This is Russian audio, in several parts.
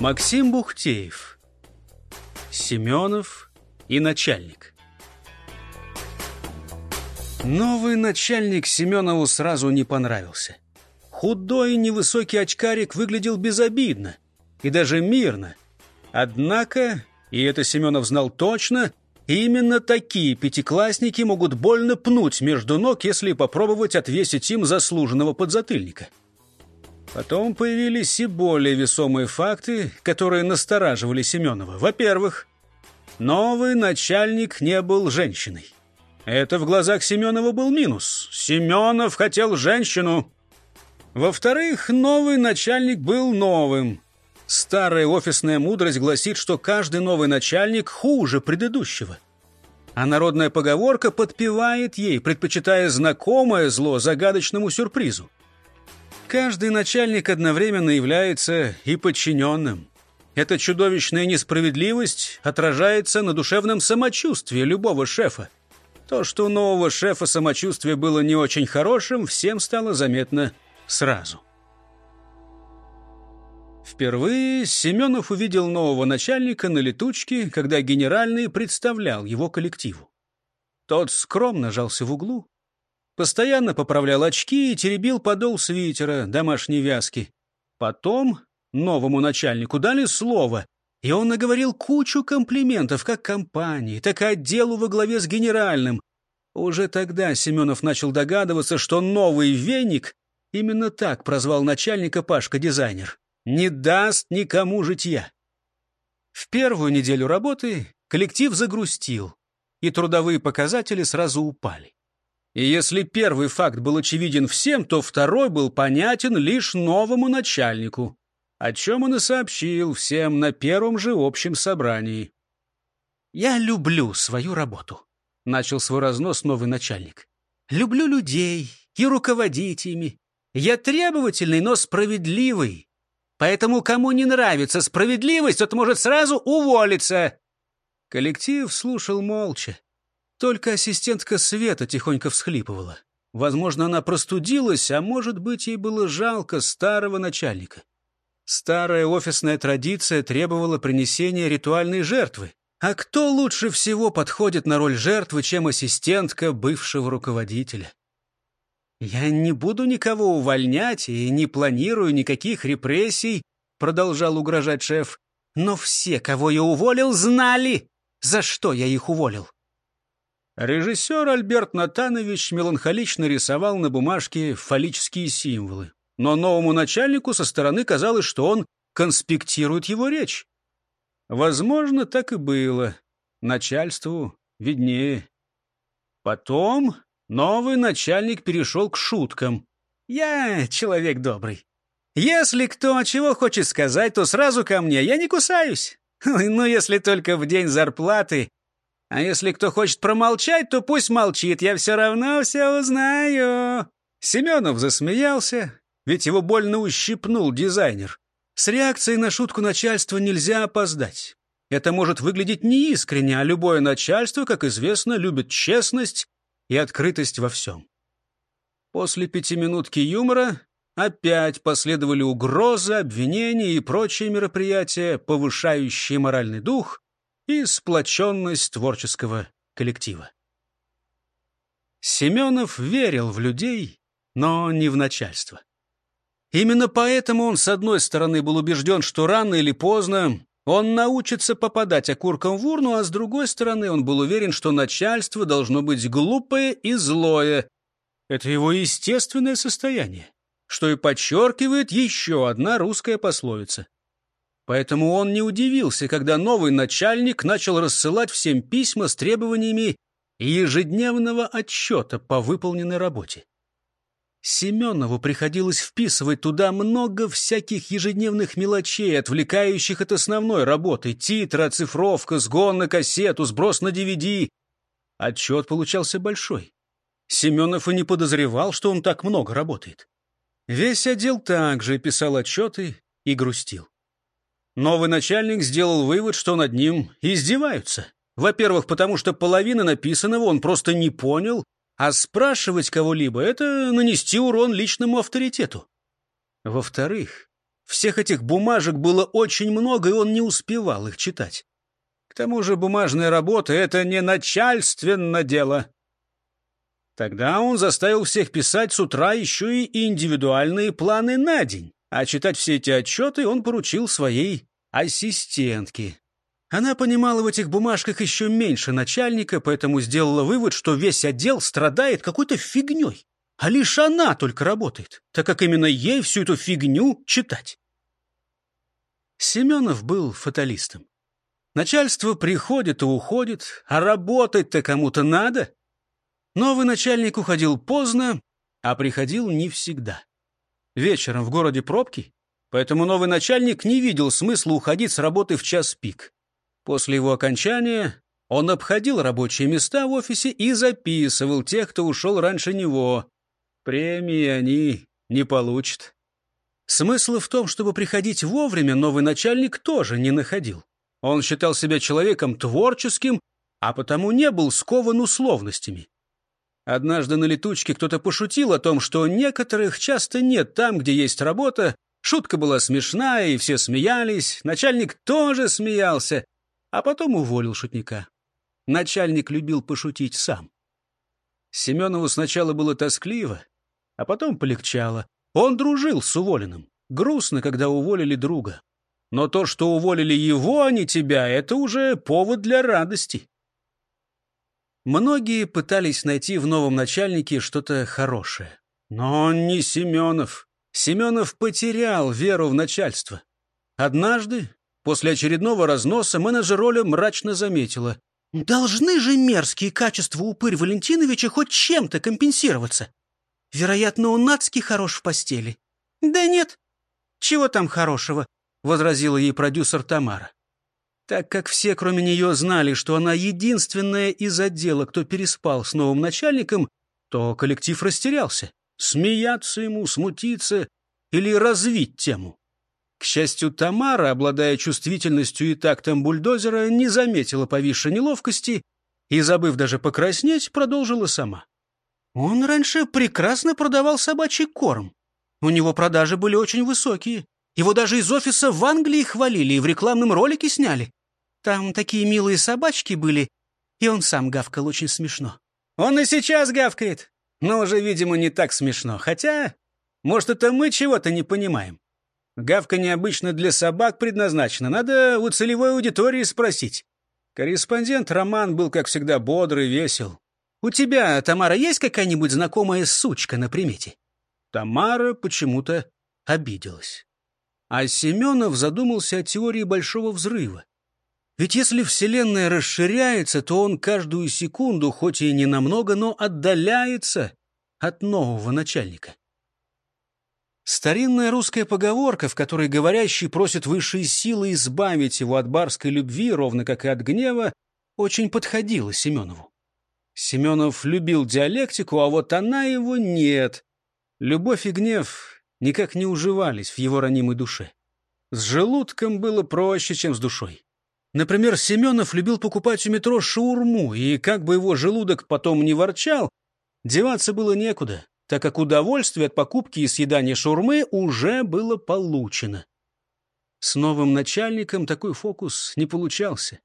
Максим Бухтеев. Семенов и начальник. Новый начальник Семенову сразу не понравился. Худой невысокий очкарик выглядел безобидно и даже мирно. Однако, и это Семенов знал точно, именно такие пятиклассники могут больно пнуть между ног, если попробовать отвесить им заслуженного подзатыльника. Потом появились и более весомые факты, которые настораживали Семенова. Во-первых, новый начальник не был женщиной. Это в глазах Семенова был минус. Семенов хотел женщину. Во-вторых, новый начальник был новым. Старая офисная мудрость гласит, что каждый новый начальник хуже предыдущего. А народная поговорка подпевает ей, предпочитая знакомое зло загадочному сюрпризу. Каждый начальник одновременно является и подчиненным. Эта чудовищная несправедливость отражается на душевном самочувствии любого шефа. То, что у нового шефа самочувствие было не очень хорошим, всем стало заметно сразу. Впервые Семенов увидел нового начальника на летучке, когда генеральный представлял его коллективу. Тот скромно жался в углу, Постоянно поправлял очки и теребил подол свитера домашней вязки. Потом новому начальнику дали слово, и он наговорил кучу комплиментов как компании, так и отделу во главе с генеральным. Уже тогда Семенов начал догадываться, что новый веник именно так прозвал начальника Пашка-дизайнер. Не даст никому житья. В первую неделю работы коллектив загрустил, и трудовые показатели сразу упали. И если первый факт был очевиден всем, то второй был понятен лишь новому начальнику, о чем он и сообщил всем на первом же общем собрании. «Я люблю свою работу», — начал свой разнос новый начальник. «Люблю людей и руководить ими. Я требовательный, но справедливый. Поэтому кому не нравится справедливость, тот может сразу уволиться». Коллектив слушал молча. Только ассистентка Света тихонько всхлипывала. Возможно, она простудилась, а может быть, ей было жалко старого начальника. Старая офисная традиция требовала принесения ритуальной жертвы. А кто лучше всего подходит на роль жертвы, чем ассистентка бывшего руководителя? «Я не буду никого увольнять и не планирую никаких репрессий», продолжал угрожать шеф. «Но все, кого я уволил, знали, за что я их уволил. Режиссер Альберт Натанович меланхолично рисовал на бумажке фаллические символы. Но новому начальнику со стороны казалось, что он конспектирует его речь. Возможно, так и было. Начальству виднее. Потом новый начальник перешел к шуткам. «Я человек добрый. Если кто чего хочет сказать, то сразу ко мне. Я не кусаюсь. Ну, если только в день зарплаты а если кто хочет промолчать, то пусть молчит, я все равно все узнаю». Семенов засмеялся, ведь его больно ущипнул дизайнер. С реакцией на шутку начальства нельзя опоздать. Это может выглядеть неискренне, а любое начальство, как известно, любит честность и открытость во всем. После пятиминутки юмора опять последовали угрозы, обвинения и прочие мероприятия, повышающие моральный дух и сплоченность творческого коллектива. Семенов верил в людей, но не в начальство. Именно поэтому он, с одной стороны, был убежден, что рано или поздно он научится попадать окурком в урну, а с другой стороны, он был уверен, что начальство должно быть глупое и злое. Это его естественное состояние, что и подчеркивает еще одна русская пословица. Поэтому он не удивился, когда новый начальник начал рассылать всем письма с требованиями ежедневного отчета по выполненной работе. Семенову приходилось вписывать туда много всяких ежедневных мелочей, отвлекающих от основной работы. Титры, оцифровка, сгон на кассету, сброс на DVD. Отчет получался большой. Семенов и не подозревал, что он так много работает. Весь отдел также писал отчеты и грустил. Новый начальник сделал вывод, что над ним издеваются. Во-первых, потому что половина написанного он просто не понял, а спрашивать кого-либо — это нанести урон личному авторитету. Во-вторых, Всех этих бумажек было очень много, и он не успевал их читать. К тому же бумажная работа — это не начальственное дело. Тогда он заставил всех писать с утра еще и индивидуальные планы на день, а читать все эти отчеты он поручил своей ассистентке. Она понимала в этих бумажках еще меньше начальника, поэтому сделала вывод, что весь отдел страдает какой-то фигней, а лишь она только работает, так как именно ей всю эту фигню читать. Семенов был фаталистом. Начальство приходит и уходит, а работать-то кому-то надо. Новый начальник уходил поздно, а приходил не всегда. Вечером в городе пробки, поэтому новый начальник не видел смысла уходить с работы в час пик. После его окончания он обходил рабочие места в офисе и записывал тех, кто ушел раньше него. Премии они не получат. Смысла в том, чтобы приходить вовремя, новый начальник тоже не находил. Он считал себя человеком творческим, а потому не был скован условностями. Однажды на летучке кто-то пошутил о том, что некоторых часто нет там, где есть работа. Шутка была смешная, и все смеялись. Начальник тоже смеялся, а потом уволил шутника. Начальник любил пошутить сам. Семенову сначала было тоскливо, а потом полегчало. Он дружил с уволенным. Грустно, когда уволили друга. Но то, что уволили его, а не тебя, это уже повод для радости. Многие пытались найти в новом начальнике что-то хорошее. Но не Семенов. Семенов потерял веру в начальство. Однажды, после очередного разноса, менеджер Оля мрачно заметила. «Должны же мерзкие качества упырь Валентиновича хоть чем-то компенсироваться. Вероятно, он адски хорош в постели». «Да нет. Чего там хорошего?» — возразила ей продюсер Тамара. Так как все, кроме нее, знали, что она единственная из отдела, кто переспал с новым начальником, то коллектив растерялся. Смеяться ему, смутиться или развить тему. К счастью, Тамара, обладая чувствительностью и тактом бульдозера, не заметила повисшей неловкости и, забыв даже покраснеть, продолжила сама. Он раньше прекрасно продавал собачий корм. У него продажи были очень высокие. Его даже из офиса в Англии хвалили и в рекламном ролике сняли. Там такие милые собачки были, и он сам гавкал очень смешно. Он и сейчас гавкает, но уже, видимо, не так смешно. Хотя, может, это мы чего-то не понимаем. Гавка необычно для собак предназначена. Надо у целевой аудитории спросить. Корреспондент Роман был, как всегда, бодрый, весел. «У тебя, Тамара, есть какая-нибудь знакомая сучка на примете?» Тамара почему-то обиделась. А Семенов задумался о теории Большого Взрыва. Ведь если Вселенная расширяется, то он каждую секунду, хоть и не намного, но отдаляется от нового начальника. Старинная русская поговорка, в которой говорящий просит высшие силы избавить его от барской любви, ровно как и от гнева, очень подходила Семенову. Семенов любил диалектику, а вот она его нет. Любовь и гнев никак не уживались в его ранимой душе. С желудком было проще, чем с душой. Например, Семенов любил покупать у метро шаурму, и как бы его желудок потом не ворчал, деваться было некуда, так как удовольствие от покупки и съедания шаурмы уже было получено. С новым начальником такой фокус не получался.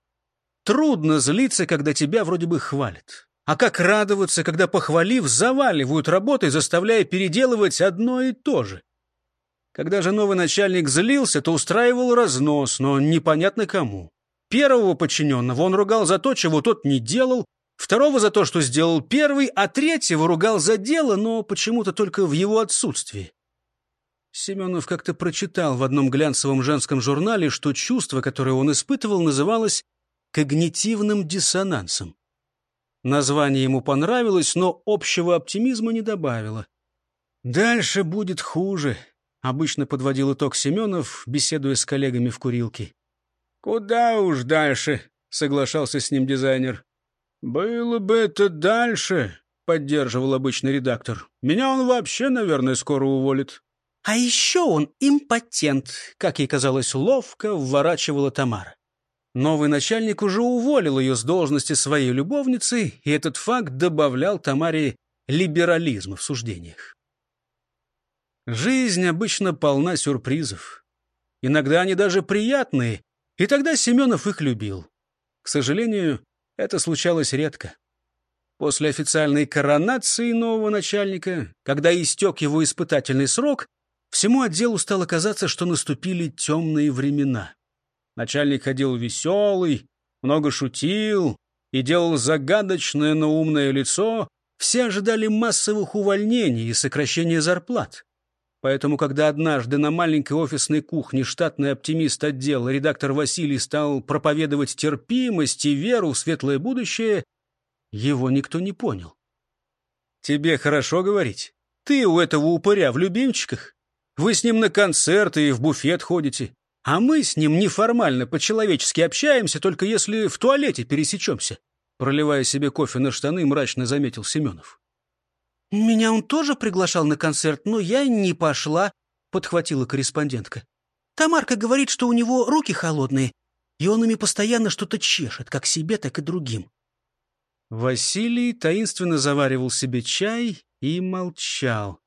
Трудно злиться, когда тебя вроде бы хвалят. А как радоваться, когда, похвалив, заваливают работой, заставляя переделывать одно и то же? Когда же новый начальник злился, то устраивал разнос, но непонятно кому. Первого подчиненного он ругал за то, чего тот не делал, второго за то, что сделал первый, а третьего ругал за дело, но почему-то только в его отсутствии. Семенов как-то прочитал в одном глянцевом женском журнале, что чувство, которое он испытывал, называлось когнитивным диссонансом. Название ему понравилось, но общего оптимизма не добавило. «Дальше будет хуже», — обычно подводил итог Семенов, беседуя с коллегами в курилке. «Куда уж дальше», — соглашался с ним дизайнер. «Было бы это дальше», — поддерживал обычный редактор. «Меня он вообще, наверное, скоро уволит». А еще он импотент, как ей казалось, ловко вворачивала Тамара. Новый начальник уже уволил ее с должности своей любовницы, и этот факт добавлял Тамаре либерализма в суждениях. Жизнь обычно полна сюрпризов. Иногда они даже приятные, и тогда Семенов их любил. К сожалению, это случалось редко. После официальной коронации нового начальника, когда истек его испытательный срок, всему отделу стало казаться, что наступили темные времена. Начальник ходил веселый, много шутил и делал загадочное, но умное лицо. Все ожидали массовых увольнений и сокращения зарплат. Поэтому, когда однажды на маленькой офисной кухне штатный оптимист отдела редактор Василий стал проповедовать терпимость и веру в светлое будущее, его никто не понял. «Тебе хорошо говорить? Ты у этого упыря в любимчиках? Вы с ним на концерты и в буфет ходите, а мы с ним неформально, по-человечески общаемся, только если в туалете пересечемся», проливая себе кофе на штаны, мрачно заметил Семенов. «Меня он тоже приглашал на концерт, но я не пошла», — подхватила корреспондентка. «Тамарка говорит, что у него руки холодные, и он ими постоянно что-то чешет, как себе, так и другим». Василий таинственно заваривал себе чай и молчал.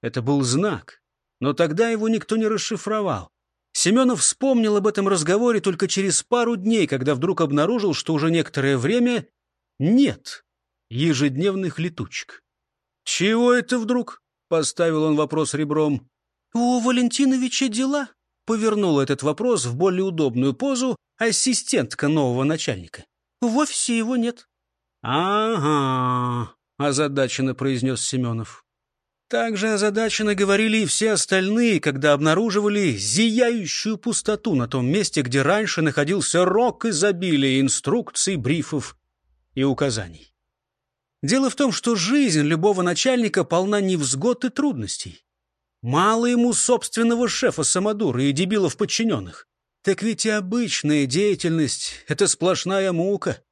Это был знак, но тогда его никто не расшифровал. Семенов вспомнил об этом разговоре только через пару дней, когда вдруг обнаружил, что уже некоторое время нет ежедневных летучек. «Чего это вдруг?» — поставил он вопрос ребром. «У Валентиновича дела?» — повернула этот вопрос в более удобную позу ассистентка нового начальника. «В офисе его нет». «Ага», — озадаченно произнес Семенов. Также озадаченно говорили и все остальные, когда обнаруживали зияющую пустоту на том месте, где раньше находился рок изобилия инструкций, брифов и указаний. Дело в том, что жизнь любого начальника полна невзгод и трудностей. Мало ему собственного шефа Самодура и дебилов подчиненных. Так ведь и обычная деятельность — это сплошная мука.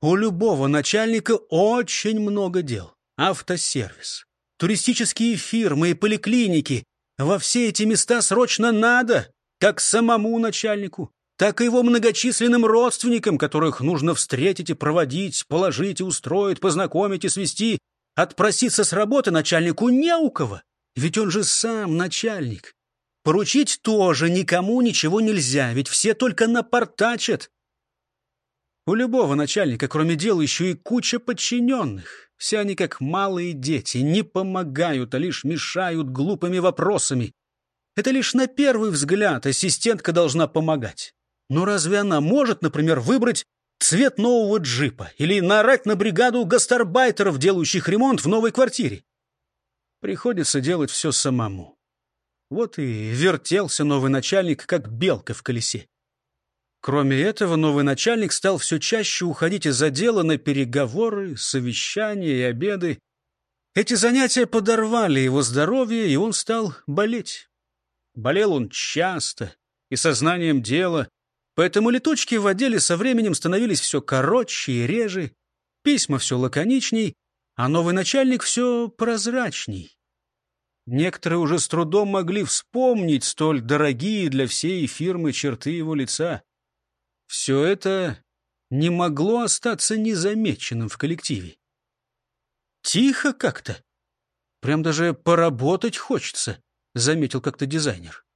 У любого начальника очень много дел. Автосервис, туристические фирмы и поликлиники. Во все эти места срочно надо, как самому начальнику, так и его многочисленным родственникам, которых нужно встретить и проводить, положить и устроить, познакомить и свести. Отпроситься с работы начальнику не у кого, ведь он же сам начальник. Поручить тоже никому ничего нельзя, ведь все только напортачат. У любого начальника, кроме дел, еще и куча подчиненных. Все они как малые дети, не помогают, а лишь мешают глупыми вопросами. Это лишь на первый взгляд ассистентка должна помогать. Но разве она может, например, выбрать цвет нового джипа или наорать на бригаду гастарбайтеров, делающих ремонт в новой квартире? Приходится делать все самому. Вот и вертелся новый начальник, как белка в колесе. Кроме этого, новый начальник стал все чаще уходить из отдела на переговоры, совещания и обеды. Эти занятия подорвали его здоровье, и он стал болеть. Болел он часто и сознанием дела, Поэтому летучки в отделе со временем становились все короче и реже, письма все лаконичней, а новый начальник все прозрачней. Некоторые уже с трудом могли вспомнить столь дорогие для всей фирмы черты его лица. Все это не могло остаться незамеченным в коллективе. Тихо как-то. Прям даже поработать хочется, заметил как-то дизайнер.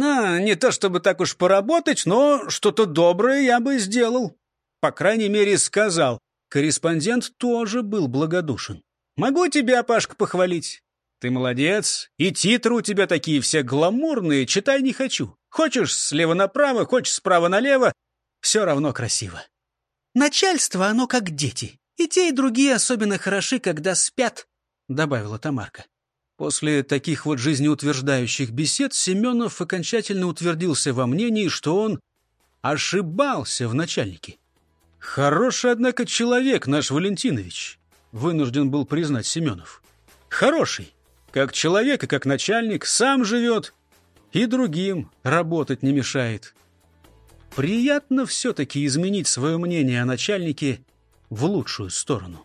А, не то чтобы так уж поработать, но что-то доброе я бы сделал. По крайней мере, сказал. Корреспондент тоже был благодушен. Могу тебя, Пашка, похвалить. Ты молодец. И титры у тебя такие все гламурные, читай не хочу. Хочешь слева направо, хочешь справа налево. Все равно красиво. Начальство, оно как дети. И те, и другие особенно хороши, когда спят, — добавила Тамарка. После таких вот жизнеутверждающих бесед Семенов окончательно утвердился во мнении, что он ошибался в начальнике. «Хороший, однако, человек наш Валентинович», — вынужден был признать Семенов. «Хороший, как человек и как начальник, сам живет и другим работать не мешает. Приятно все-таки изменить свое мнение о начальнике в лучшую сторону».